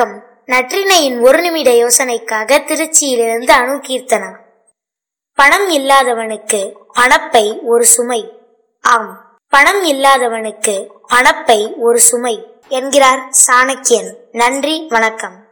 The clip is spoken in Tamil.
வணக்கம். நற்றினையின் ஒரு நிமிட யோசனைக்காக திருச்சியிலிருந்து அணு கீர்த்தனா பணம் இல்லாதவனுக்கு பணப்பை ஒரு சுமை. ஆம் பணம் இல்லாதவனுக்கு பணப்பை ஒரு சுமை என்கிறார் சாணக்கியன். நன்றி வணக்கம்.